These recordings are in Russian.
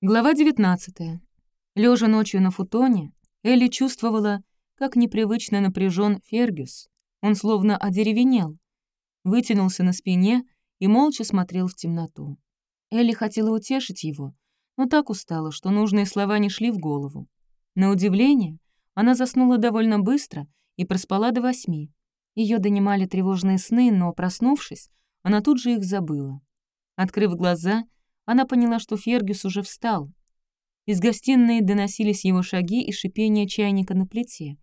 Глава 19. Лежа ночью на футоне, Элли чувствовала, как непривычно напряжен Фергюс. Он словно одеревенел, вытянулся на спине и молча смотрел в темноту. Элли хотела утешить его, но так устала, что нужные слова не шли в голову. На удивление, она заснула довольно быстро и проспала до восьми. Ее донимали тревожные сны, но, проснувшись, она тут же их забыла. Открыв глаза, она поняла, что Фергюс уже встал. Из гостиной доносились его шаги и шипение чайника на плите.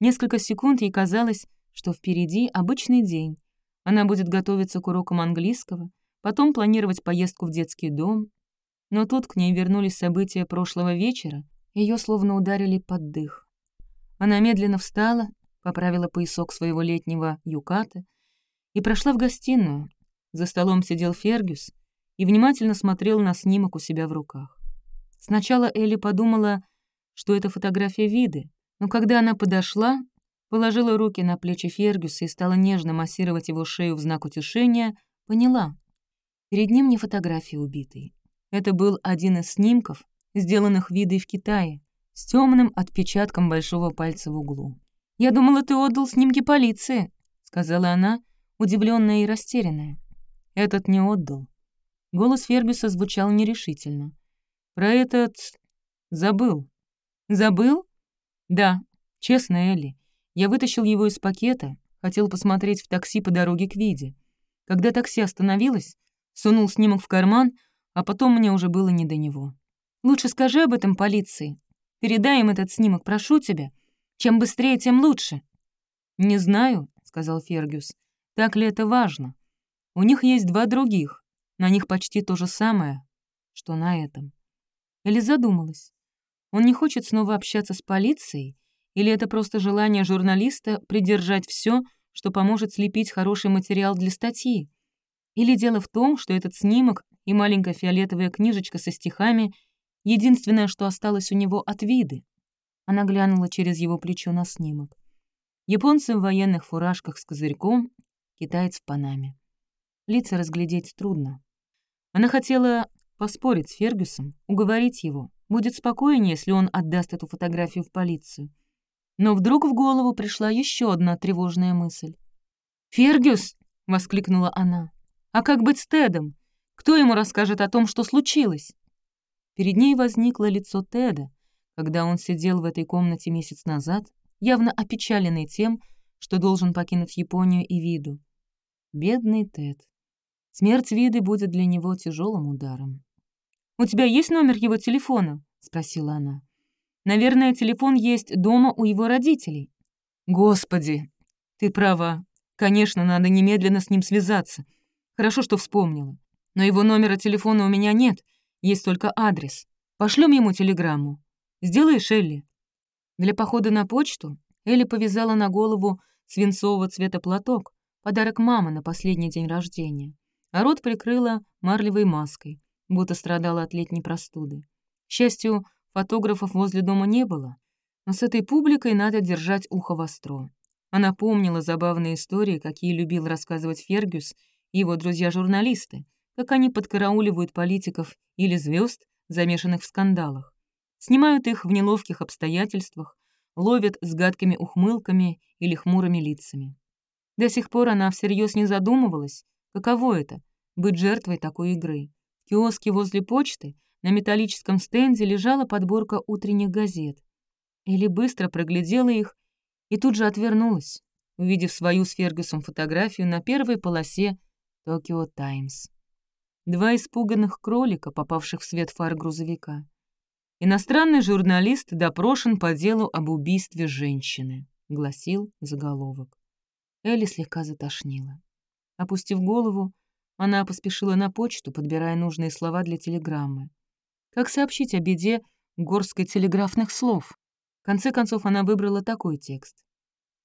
Несколько секунд ей казалось, что впереди обычный день. Она будет готовиться к урокам английского, потом планировать поездку в детский дом. Но тут к ней вернулись события прошлого вечера, ее словно ударили под дых. Она медленно встала, поправила поясок своего летнего юката и прошла в гостиную. За столом сидел Фергюс, и внимательно смотрел на снимок у себя в руках. Сначала Элли подумала, что это фотография виды, но когда она подошла, положила руки на плечи Фергюса и стала нежно массировать его шею в знак утешения, поняла. Перед ним не фотография убитой. Это был один из снимков, сделанных видой в Китае, с темным отпечатком большого пальца в углу. «Я думала, ты отдал снимки полиции», — сказала она, удивленная и растерянная. «Этот не отдал. Голос Фергюса звучал нерешительно. «Про этот... забыл». «Забыл?» «Да, честно, Элли. Я вытащил его из пакета, хотел посмотреть в такси по дороге к Виде. Когда такси остановилось, сунул снимок в карман, а потом мне уже было не до него. Лучше скажи об этом полиции. Передай им этот снимок, прошу тебя. Чем быстрее, тем лучше». «Не знаю», — сказал Фергюс. «Так ли это важно? У них есть два других, на них почти то же самое, что на этом. Или задумалась. Он не хочет снова общаться с полицией, или это просто желание журналиста придержать все, что поможет слепить хороший материал для статьи? Или дело в том, что этот снимок и маленькая фиолетовая книжечка со стихами — единственное, что осталось у него от виды? Она глянула через его плечо на снимок. Японцы в военных фуражках с козырьком, китаец в Панаме. Лица разглядеть трудно. Она хотела поспорить с Фергюсом, уговорить его. Будет спокойнее, если он отдаст эту фотографию в полицию. Но вдруг в голову пришла еще одна тревожная мысль. «Фергюс!» — воскликнула она. «А как быть с Тедом? Кто ему расскажет о том, что случилось?» Перед ней возникло лицо Теда, когда он сидел в этой комнате месяц назад, явно опечаленный тем, что должен покинуть Японию и виду. Бедный Тед. Смерть Виды будет для него тяжелым ударом. «У тебя есть номер его телефона?» — спросила она. «Наверное, телефон есть дома у его родителей». «Господи, ты права. Конечно, надо немедленно с ним связаться. Хорошо, что вспомнила. Но его номера телефона у меня нет, есть только адрес. Пошлем ему телеграмму. Сделаешь, Элли?» Для похода на почту Элли повязала на голову свинцового цвета платок, подарок мамы на последний день рождения а рот прикрыла марлевой маской, будто страдала от летней простуды. К счастью, фотографов возле дома не было, но с этой публикой надо держать ухо востро. Она помнила забавные истории, какие любил рассказывать Фергюс и его друзья-журналисты, как они подкарауливают политиков или звезд, замешанных в скандалах. Снимают их в неловких обстоятельствах, ловят с гадкими ухмылками или хмурыми лицами. До сих пор она всерьез не задумывалась, Каково это — быть жертвой такой игры? В киоске возле почты на металлическом стенде лежала подборка утренних газет. Элли быстро проглядела их и тут же отвернулась, увидев свою с Фергюсом фотографию на первой полосе «Токио Таймс». Два испуганных кролика, попавших в свет фар грузовика. «Иностранный журналист допрошен по делу об убийстве женщины», — гласил заголовок. Элли слегка затошнила. Опустив голову, она поспешила на почту, подбирая нужные слова для телеграммы. Как сообщить о беде горской телеграфных слов? В конце концов, она выбрала такой текст.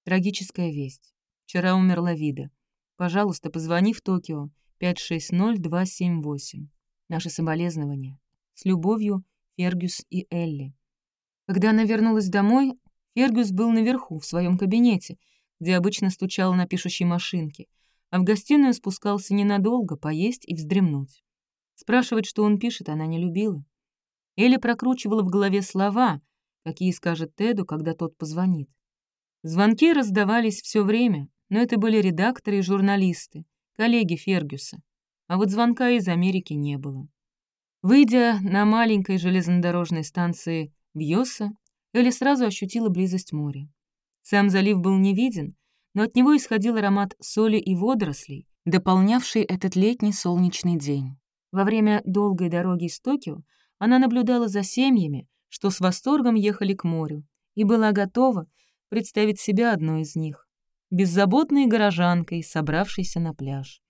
Трагическая весть. Вчера умерла Вида. Пожалуйста, позвони в Токио 560-278. Наши соболезнования. С любовью, Фергюс и Элли. Когда она вернулась домой, Фергюс был наверху, в своем кабинете, где обычно стучала на пишущей машинке — а в гостиную спускался ненадолго, поесть и вздремнуть. Спрашивать, что он пишет, она не любила. Элли прокручивала в голове слова, какие скажет Теду, когда тот позвонит. Звонки раздавались все время, но это были редакторы и журналисты, коллеги Фергюса. А вот звонка из Америки не было. Выйдя на маленькой железнодорожной станции Вьоса, Элли сразу ощутила близость моря. Сам залив был не виден, но от него исходил аромат соли и водорослей, дополнявший этот летний солнечный день. Во время долгой дороги из Токио она наблюдала за семьями, что с восторгом ехали к морю, и была готова представить себя одной из них, беззаботной горожанкой, собравшейся на пляж.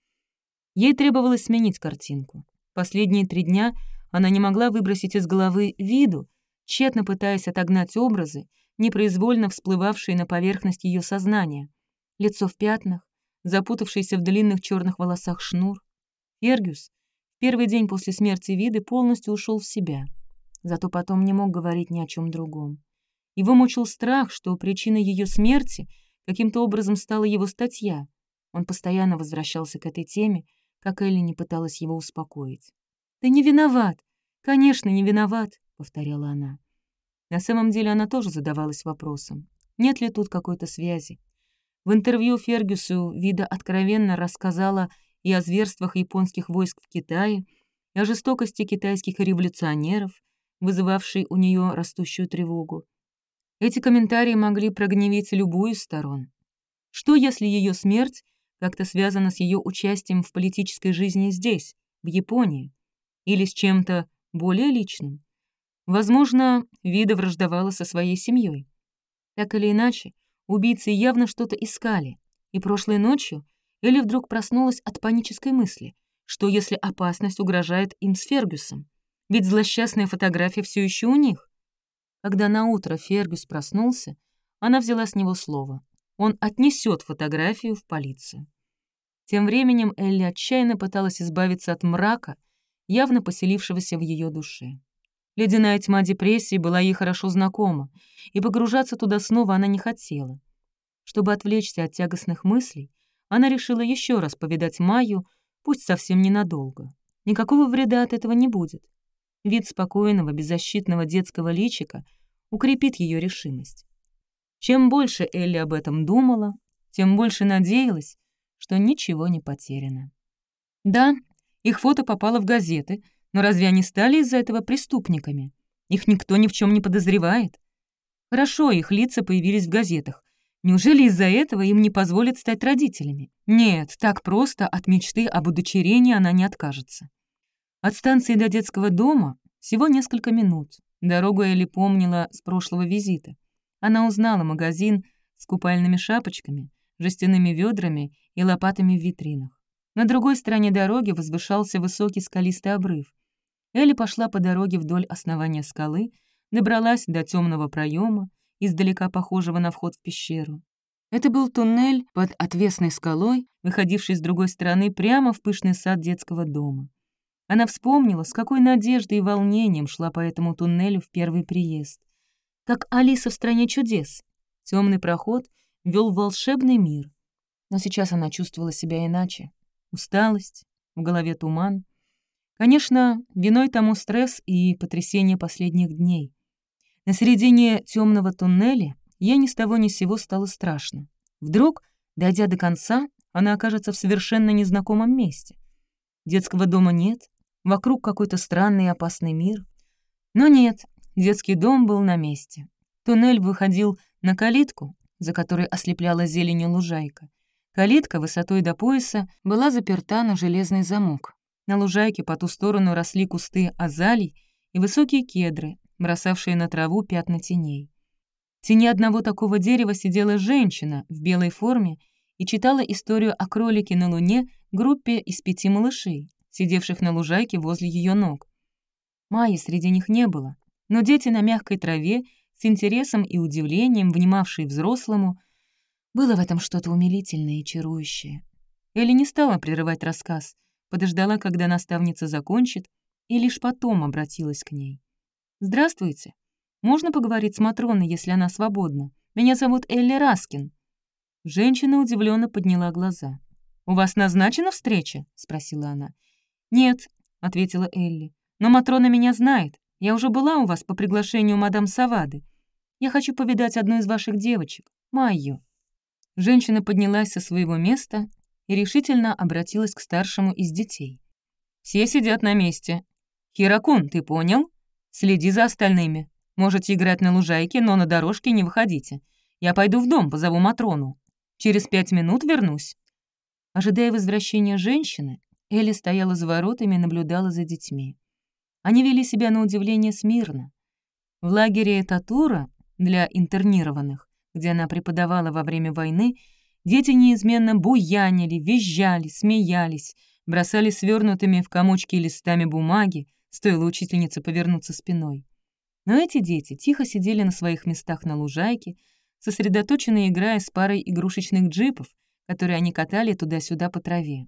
Ей требовалось сменить картинку. Последние три дня она не могла выбросить из головы виду, тщетно пытаясь отогнать образы, непроизвольно всплывавшие на поверхность ее сознания. Лицо в пятнах, запутавшийся в длинных черных волосах шнур. Фергюс в первый день после смерти Виды полностью ушел в себя, зато потом не мог говорить ни о чем другом. Его мучил страх, что причиной ее смерти каким-то образом стала его статья. Он постоянно возвращался к этой теме, как Элли не пыталась его успокоить. «Ты не виноват! Конечно, не виноват!» — повторяла она. На самом деле она тоже задавалась вопросом, нет ли тут какой-то связи. В интервью Фергюсу Вида откровенно рассказала и о зверствах японских войск в Китае, и о жестокости китайских революционеров, вызывавшей у нее растущую тревогу. Эти комментарии могли прогневить любую из сторон. Что, если ее смерть как-то связано с ее участием в политической жизни здесь, в Японии, или с чем-то более личным. Возможно, Вида враждовала со своей семьей. Так или иначе, убийцы явно что-то искали, и прошлой ночью Элли вдруг проснулась от панической мысли, что если опасность угрожает им с Фергюсом, ведь злосчастная фотография все еще у них. Когда наутро Фергюс проснулся, она взяла с него слово. Он отнесет фотографию в полицию. Тем временем Элли отчаянно пыталась избавиться от мрака, явно поселившегося в ее душе. Ледяная тьма депрессии была ей хорошо знакома, и погружаться туда снова она не хотела. Чтобы отвлечься от тягостных мыслей, она решила еще раз повидать Майю, пусть совсем ненадолго. Никакого вреда от этого не будет. Вид спокойного, беззащитного детского личика укрепит ее решимость. Чем больше Элли об этом думала, тем больше надеялась, что ничего не потеряно. Да, их фото попало в газеты, но разве они стали из-за этого преступниками? Их никто ни в чем не подозревает. Хорошо, их лица появились в газетах. Неужели из-за этого им не позволят стать родителями? Нет, так просто от мечты об удочерении она не откажется. От станции до детского дома всего несколько минут. Дорогу Элли помнила с прошлого визита. Она узнала магазин с купальными шапочками, жестяными ведрами и лопатами в витринах. На другой стороне дороги возвышался высокий скалистый обрыв. Элли пошла по дороге вдоль основания скалы, добралась до темного проема, издалека похожего на вход в пещеру. Это был туннель под отвесной скалой, выходивший с другой стороны прямо в пышный сад детского дома. Она вспомнила, с какой надеждой и волнением шла по этому туннелю в первый приезд. Как Алиса в «Стране чудес». Темный проход вел в волшебный мир. Но сейчас она чувствовала себя иначе. Усталость, в голове туман. Конечно, виной тому стресс и потрясение последних дней. На середине темного туннеля ей ни с того ни с сего стало страшно. Вдруг, дойдя до конца, она окажется в совершенно незнакомом месте. Детского дома нет, вокруг какой-то странный и опасный мир. Но нет, детский дом был на месте. Туннель выходил на калитку, за которой ослепляла зеленью лужайка. Калитка высотой до пояса была заперта на железный замок. На лужайке по ту сторону росли кусты азалий и высокие кедры, бросавшие на траву пятна теней. В тени одного такого дерева сидела женщина в белой форме и читала историю о кролике на луне группе из пяти малышей, сидевших на лужайке возле ее ног. Майи среди них не было, но дети на мягкой траве с интересом и удивлением, внимавшие взрослому, было в этом что-то умилительное и чарующее. Элли не стала прерывать рассказ, подождала, когда наставница закончит, и лишь потом обратилась к ней. «Здравствуйте. Можно поговорить с Матроной, если она свободна? Меня зовут Элли Раскин». Женщина удивленно подняла глаза. «У вас назначена встреча?» — спросила она. «Нет», — ответила Элли. «Но Матрона меня знает. Я уже была у вас по приглашению мадам Савады. Я хочу повидать одну из ваших девочек, Майю». Женщина поднялась со своего места и решительно обратилась к старшему из детей. «Все сидят на месте. Хиракун, ты понял? Следи за остальными. Можете играть на лужайке, но на дорожке не выходите. Я пойду в дом, позову Матрону. Через пять минут вернусь». Ожидая возвращения женщины, Элли стояла за воротами и наблюдала за детьми. Они вели себя на удивление смирно. В лагере Татура для интернированных, где она преподавала во время войны, дети неизменно буянили, визжали, смеялись, бросали свернутыми в комочки листами бумаги, стоило учительнице повернуться спиной. Но эти дети тихо сидели на своих местах на лужайке, сосредоточенно играя с парой игрушечных джипов, которые они катали туда-сюда по траве.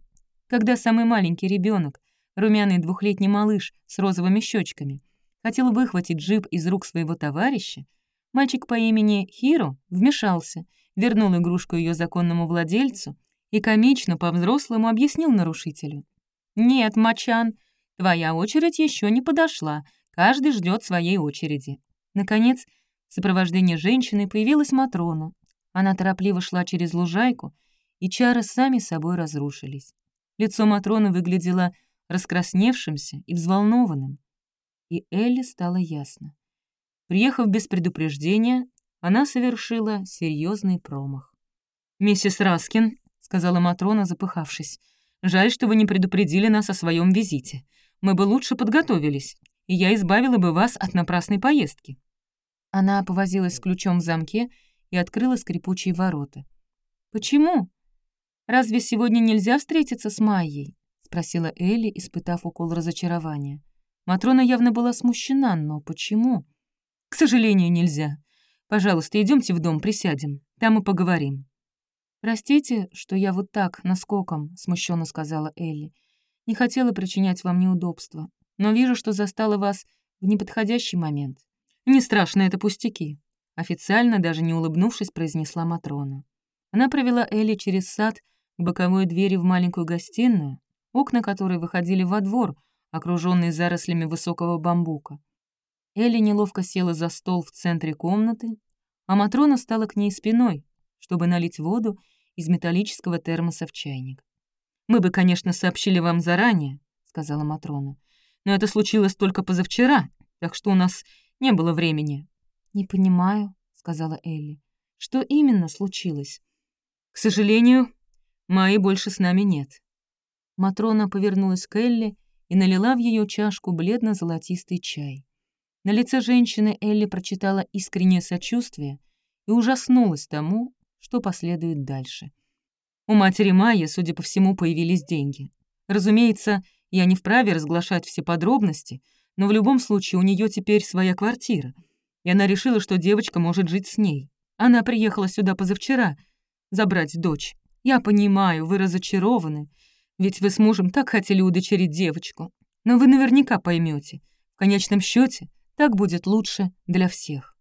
Когда самый маленький ребенок, румяный двухлетний малыш с розовыми щечками, хотел выхватить джип из рук своего товарища, мальчик по имени Хиро вмешался, вернул игрушку ее законному владельцу и комично по-взрослому объяснил нарушителю. «Нет, Мачан, твоя очередь еще не подошла, каждый ждет своей очереди». Наконец, в сопровождении женщины появилась Матрона. Она торопливо шла через лужайку, и чары сами собой разрушились. Лицо Матроны выглядело раскрасневшимся и взволнованным. И Элли стало ясно. Приехав без предупреждения, она совершила серьезный промах. «Миссис Раскин», — сказала Матрона, запыхавшись, «жаль, что вы не предупредили нас о своем визите. Мы бы лучше подготовились, и я избавила бы вас от напрасной поездки». Она повозилась с ключом в замке и открыла скрипучие ворота. «Почему?» «Разве сегодня нельзя встретиться с Майей?» — спросила Элли, испытав укол разочарования. Матрона явно была смущена, но почему? «К сожалению, нельзя. Пожалуйста, идемте в дом, присядем. Там и поговорим». «Простите, что я вот так, наскоком», — смущенно сказала Элли. «Не хотела причинять вам неудобства, но вижу, что застала вас в неподходящий момент». «Не страшно, это пустяки», — официально, даже не улыбнувшись, произнесла Матрона. Она провела Элли через сад к боковой двери в маленькую гостиную, окна которой выходили во двор, окруженный зарослями высокого бамбука. Элли неловко села за стол в центре комнаты, а Матрона стала к ней спиной, чтобы налить воду из металлического термоса в чайник. «Мы бы, конечно, сообщили вам заранее», — сказала Матрона, «но это случилось только позавчера, так что у нас не было времени». «Не понимаю», — сказала Элли. «Что именно случилось?» «К сожалению, Майи больше с нами нет». Матрона повернулась к Элли и налила в ее чашку бледно-золотистый чай. На лице женщины Элли прочитала искреннее сочувствие и ужаснулась тому, что последует дальше. У матери Майи, судя по всему, появились деньги. Разумеется, я не вправе разглашать все подробности, но в любом случае у нее теперь своя квартира, и она решила, что девочка может жить с ней. Она приехала сюда позавчера забрать дочь. Я понимаю, вы разочарованы, ведь вы с мужем так хотели удочерить девочку. Но вы наверняка поймете. В конечном счете так будет лучше для всех.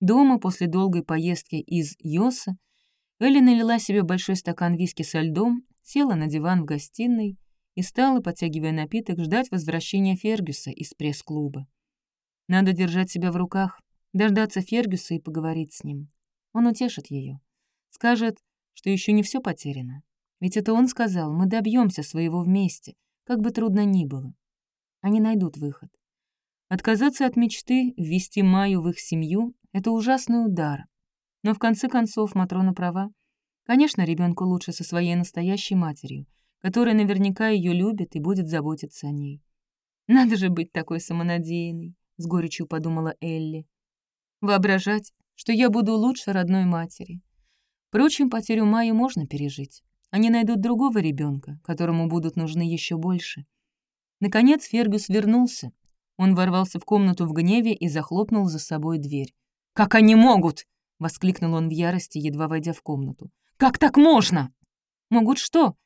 Дома после долгой поездки из Йоса Элли налила себе большой стакан виски со льдом, села на диван в гостиной и стала, подтягивая напиток, ждать возвращения Фергюса из пресс-клуба. Надо держать себя в руках, дождаться Фергюса и поговорить с ним. Он утешит ее, Скажет, что еще не все потеряно. Ведь это он сказал, мы добьемся своего вместе, как бы трудно ни было. Они найдут выход. Отказаться от мечты, ввести Майю в их семью — это ужасный удар. Но в конце концов Матрона права. Конечно, ребенку лучше со своей настоящей матерью, которая наверняка ее любит и будет заботиться о ней. «Надо же быть такой самонадеянной», — с горечью подумала Элли. «Воображать, что я буду лучше родной матери. Впрочем, потерю Майи можно пережить. Они найдут другого ребенка, которому будут нужны еще больше. Наконец Фергюс вернулся. Он ворвался в комнату в гневе и захлопнул за собой дверь. «Как они могут?» — воскликнул он в ярости, едва войдя в комнату. «Как так можно?» «Могут что?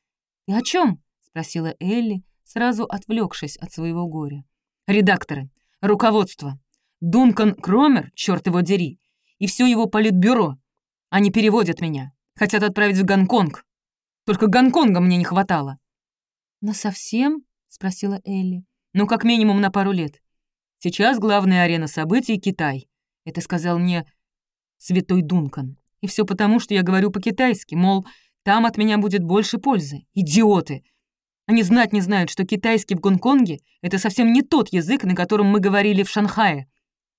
И о чем? спросила Элли, сразу отвлекшись от своего горя. «Редакторы, руководство, Дункан Кромер, черт его дери, и все его политбюро они переводят меня. Хотят отправить в Гонконг. Только Гонконга мне не хватало». «Но совсем?» — спросила Элли. «Ну, как минимум на пару лет. Сейчас главная арена событий — Китай. Это сказал мне святой Дункан. И все потому, что я говорю по-китайски, мол, там от меня будет больше пользы. Идиоты! Они знать не знают, что китайский в Гонконге — это совсем не тот язык, на котором мы говорили в Шанхае.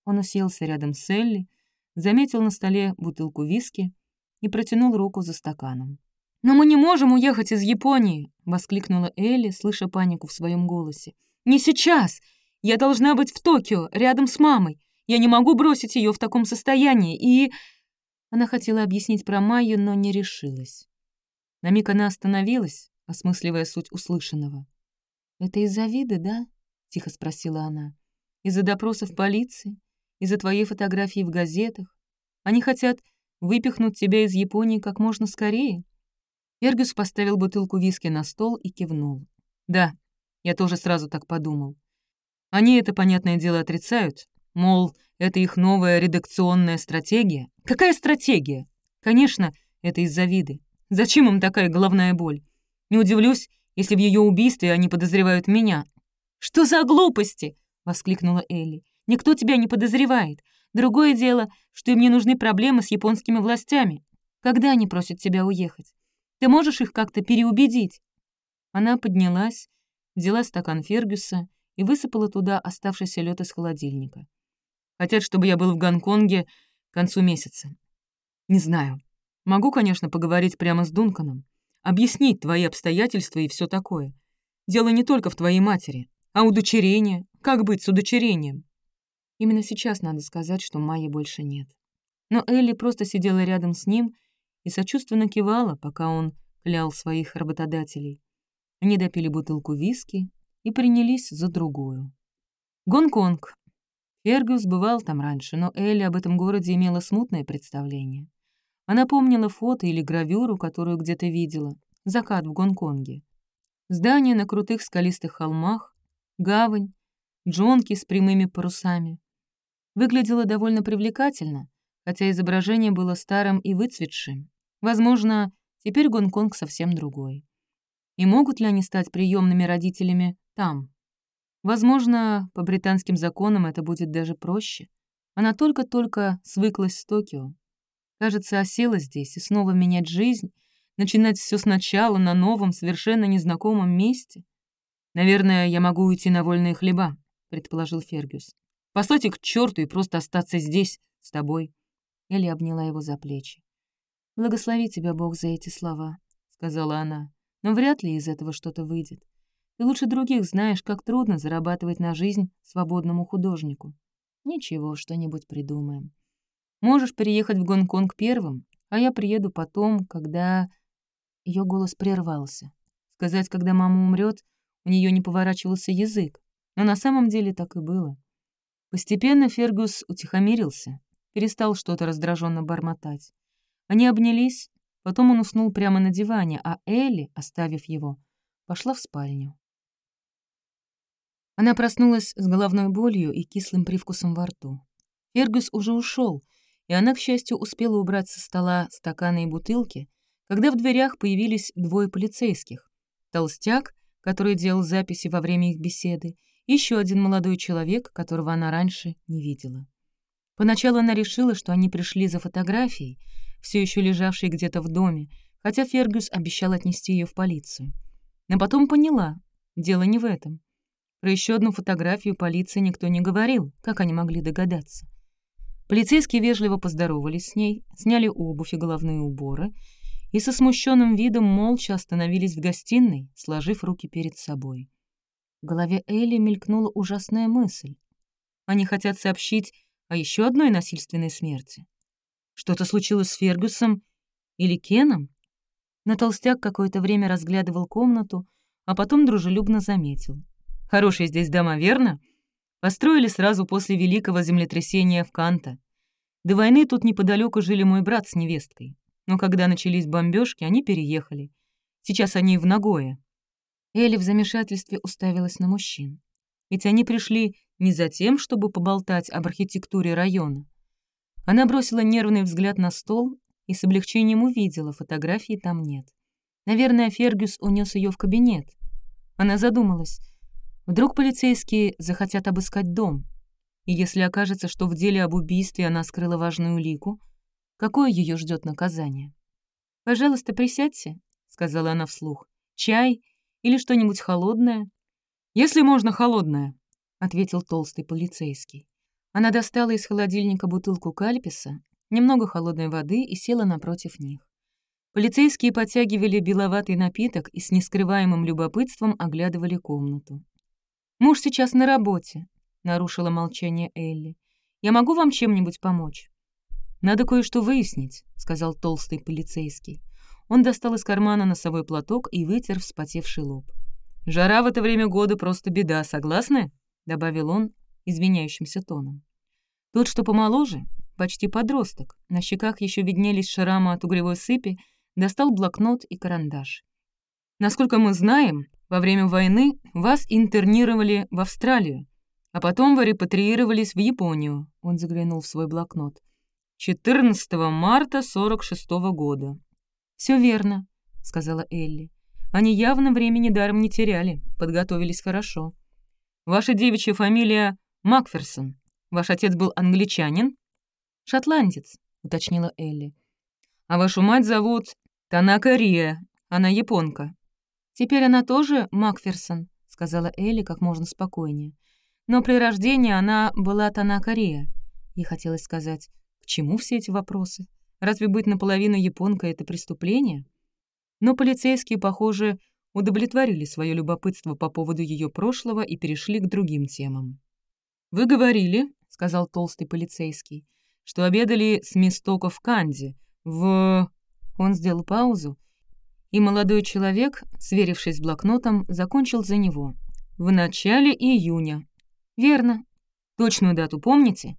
Он уселся рядом с Элли, заметил на столе бутылку виски и протянул руку за стаканом. «Но мы не можем уехать из Японии!» — воскликнула Элли, слыша панику в своем голосе. «Не сейчас! Я должна быть в Токио, рядом с мамой. Я не могу бросить ее в таком состоянии, и...» Она хотела объяснить про Майю, но не решилась. На миг она остановилась, осмысливая суть услышанного. «Это из-за вида, да?» — тихо спросила она. «Из-за допросов полиции? Из-за твоей фотографии в газетах? Они хотят выпихнуть тебя из Японии как можно скорее?» Фергюс поставил бутылку виски на стол и кивнул. «Да, я тоже сразу так подумал. Они это, понятное дело, отрицают. Мол, это их новая редакционная стратегия. Какая стратегия? Конечно, это из-за виды. Зачем им такая головная боль? Не удивлюсь, если в ее убийстве они подозревают меня. «Что за глупости?» — воскликнула Элли. «Никто тебя не подозревает. Другое дело, что им не нужны проблемы с японскими властями. Когда они просят тебя уехать? Ты можешь их как-то переубедить?» Она поднялась, взяла стакан Фергюса и высыпала туда оставшийся лед из холодильника. «Хотят, чтобы я был в Гонконге к концу месяца. Не знаю. Могу, конечно, поговорить прямо с Дунканом, объяснить твои обстоятельства и все такое. Дело не только в твоей матери, а удочерение. Как быть с удочерением?» Именно сейчас надо сказать, что Майи больше нет. Но Элли просто сидела рядом с ним и сочувственно кивала, пока он клял своих работодателей. Они допили бутылку виски и принялись за другую. Гонконг. Фергюс бывал там раньше, но Элли об этом городе имела смутное представление. Она помнила фото или гравюру, которую где-то видела. Закат в Гонконге. Здания на крутых скалистых холмах, гавань, джонки с прямыми парусами. Выглядело довольно привлекательно, хотя изображение было старым и выцветшим. Возможно, теперь Гонконг совсем другой. И могут ли они стать приемными родителями там? Возможно, по британским законам это будет даже проще. Она только-только свыклась с Токио. Кажется, осела здесь, и снова менять жизнь, начинать все сначала на новом, совершенно незнакомом месте. «Наверное, я могу уйти на вольные хлеба», — предположил Фергюс. «Послать их к черту и просто остаться здесь, с тобой». Элли обняла его за плечи. «Благослови тебя, Бог, за эти слова», — сказала она. «Но вряд ли из этого что-то выйдет. Ты лучше других знаешь, как трудно зарабатывать на жизнь свободному художнику. Ничего, что-нибудь придумаем. Можешь переехать в Гонконг первым, а я приеду потом, когда...» Ее голос прервался. Сказать, когда мама умрет, у нее не поворачивался язык, но на самом деле так и было. Постепенно Фергус утихомирился, перестал что-то раздраженно бормотать. Они обнялись, потом он уснул прямо на диване, а Элли, оставив его, пошла в спальню. Она проснулась с головной болью и кислым привкусом во рту. Фергус уже ушел, и она, к счастью, успела убрать со стола стаканы и бутылки, когда в дверях появились двое полицейских. Толстяк, который делал записи во время их беседы, и еще один молодой человек, которого она раньше не видела. Поначалу она решила, что они пришли за фотографией, все еще лежавшей где-то в доме, хотя Фергюс обещал отнести ее в полицию. Но потом поняла, дело не в этом. Про еще одну фотографию полиции никто не говорил, как они могли догадаться. Полицейские вежливо поздоровались с ней, сняли обувь и головные уборы и со смущенным видом молча остановились в гостиной, сложив руки перед собой. В голове Элли мелькнула ужасная мысль. Они хотят сообщить о еще одной насильственной смерти. Что-то случилось с Фергюсом или Кеном? Но толстяк какое-то время разглядывал комнату, а потом дружелюбно заметил. «Хорошие здесь дома, верно? Построили сразу после великого землетрясения в Канта. До войны тут неподалеку жили мой брат с невесткой. Но когда начались бомбежки, они переехали. Сейчас они в Нагое». Элли в замешательстве уставилась на мужчин. Ведь они пришли не за тем, чтобы поболтать об архитектуре района, она бросила нервный взгляд на стол и с облегчением увидела, фотографии там нет. Наверное, Фергюс унес ее в кабинет. Она задумалась. Вдруг полицейские захотят обыскать дом. И если окажется, что в деле об убийстве она скрыла важную улику, какое ее ждет наказание? «Пожалуйста, присядьте», — сказала она вслух. «Чай или что-нибудь холодное?» «Если можно, холодное», — ответил толстый полицейский. Она достала из холодильника бутылку кальписа, немного холодной воды и села напротив них. Полицейские подтягивали беловатый напиток и с нескрываемым любопытством оглядывали комнату. «Муж сейчас на работе», — нарушила молчание Элли. «Я могу вам чем-нибудь помочь?» «Надо кое-что выяснить», — сказал толстый полицейский. Он достал из кармана носовой платок и вытер вспотевший лоб. «Жара в это время года просто беда, согласны?» — добавил он извиняющимся тоном. Тот, что помоложе, почти подросток, на щеках еще виднелись шрамы от угревой сыпи, достал блокнот и карандаш. «Насколько мы знаем, во время войны вас интернировали в Австралию, а потом вы репатриировались в Японию», — он заглянул в свой блокнот. 14 марта 46 -го года. Все верно», — сказала Элли. «Они явно времени даром не теряли, подготовились хорошо. Ваша девичья фамилия Макферсон. Ваш отец был англичанин?» «Шотландец», — уточнила Элли. «А вашу мать зовут Танака Рия, она японка». «Теперь она тоже Макферсон», — сказала Элли как можно спокойнее. «Но при рождении она была Танака Рия». Ей хотелось сказать, к чему все эти вопросы? Разве быть наполовину японкой — это преступление? Но полицейские, похоже, удовлетворили свое любопытство по поводу ее прошлого и перешли к другим темам. «Вы говорили», — сказал толстый полицейский, «что обедали с Мистоко в Канди, в...» Он сделал паузу и молодой человек, сверившись с блокнотом, закончил за него. «В начале июня». «Верно. Точную дату помните?»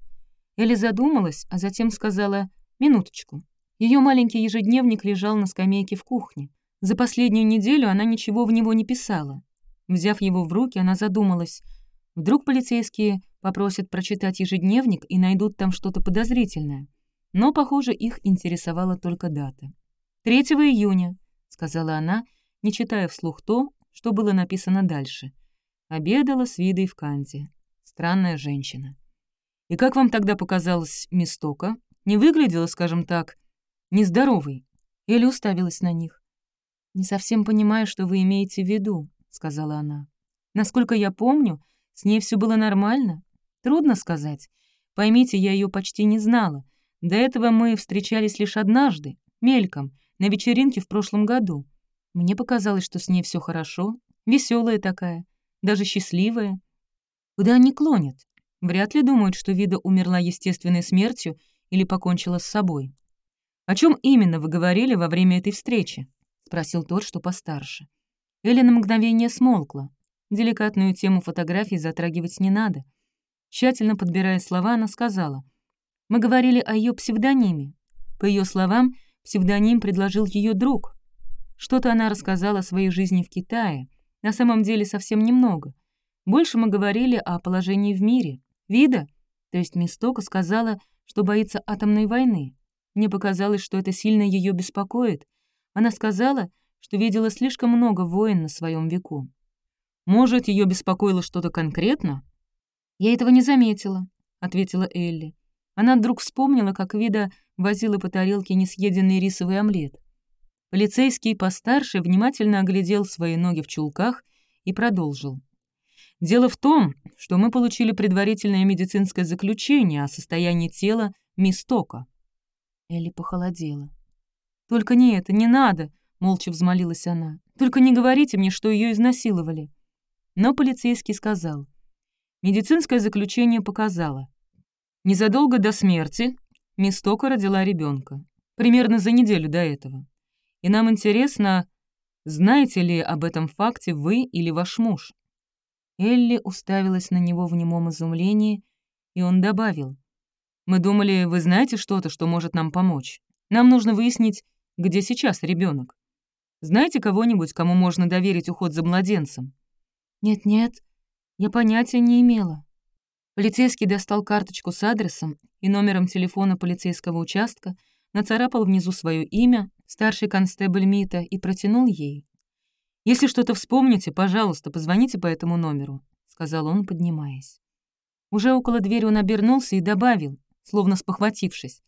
Элли задумалась, а затем сказала «минуточку». Ее маленький ежедневник лежал на скамейке в кухне. За последнюю неделю она ничего в него не писала. Взяв его в руки, она задумалась. Вдруг полицейские попросят прочитать ежедневник и найдут там что-то подозрительное. Но, похоже, их интересовала только дата. 3 июня сказала она, не читая вслух то, что было написано дальше. Обедала с видой в Канте. Странная женщина. И как вам тогда показалось Мистока? Не выглядела, скажем так, нездоровой? Или уставилась на них? «Не совсем понимаю, что вы имеете в виду», — сказала она. «Насколько я помню, с ней все было нормально. Трудно сказать. Поймите, я ее почти не знала. До этого мы встречались лишь однажды, мельком, на вечеринке в прошлом году. Мне показалось, что с ней все хорошо, веселая такая, даже счастливая. Куда они клонят? Вряд ли думают, что Вида умерла естественной смертью или покончила с собой. «О чем именно вы говорили во время этой встречи?» — спросил тот, что постарше. Элли на мгновение смолкла. Деликатную тему фотографий затрагивать не надо. Тщательно подбирая слова, она сказала. «Мы говорили о ее псевдониме. По ее словам, Псевдоним предложил ее друг. Что-то она рассказала о своей жизни в Китае. На самом деле совсем немного. Больше мы говорили о положении в мире. Вида, то есть Мистока, сказала, что боится атомной войны. Мне показалось, что это сильно ее беспокоит. Она сказала, что видела слишком много войн на своем веку. Может, ее беспокоило что-то конкретно? Я этого не заметила, ответила Элли. Она вдруг вспомнила, как Вида возила по тарелке несъеденный рисовый омлет. Полицейский постарше внимательно оглядел свои ноги в чулках и продолжил. «Дело в том, что мы получили предварительное медицинское заключение о состоянии тела мисс Тока». Элли похолодела. «Только не это, не надо!» — молча взмолилась она. «Только не говорите мне, что ее изнасиловали». Но полицейский сказал. Медицинское заключение показало. Незадолго до смерти мисс Тока родила ребенка, примерно за неделю до этого. И нам интересно, знаете ли об этом факте вы или ваш муж?» Элли уставилась на него в немом изумлении, и он добавил. «Мы думали, вы знаете что-то, что может нам помочь. Нам нужно выяснить, где сейчас ребенок. Знаете кого-нибудь, кому можно доверить уход за младенцем?» «Нет-нет, я понятия не имела», Полицейский достал карточку с адресом и номером телефона полицейского участка, нацарапал внизу свое имя, старший констебль Мита, и протянул ей. «Если что-то вспомните, пожалуйста, позвоните по этому номеру», — сказал он, поднимаясь. Уже около двери он обернулся и добавил, словно спохватившись.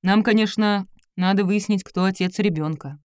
«Нам, конечно, надо выяснить, кто отец ребенка.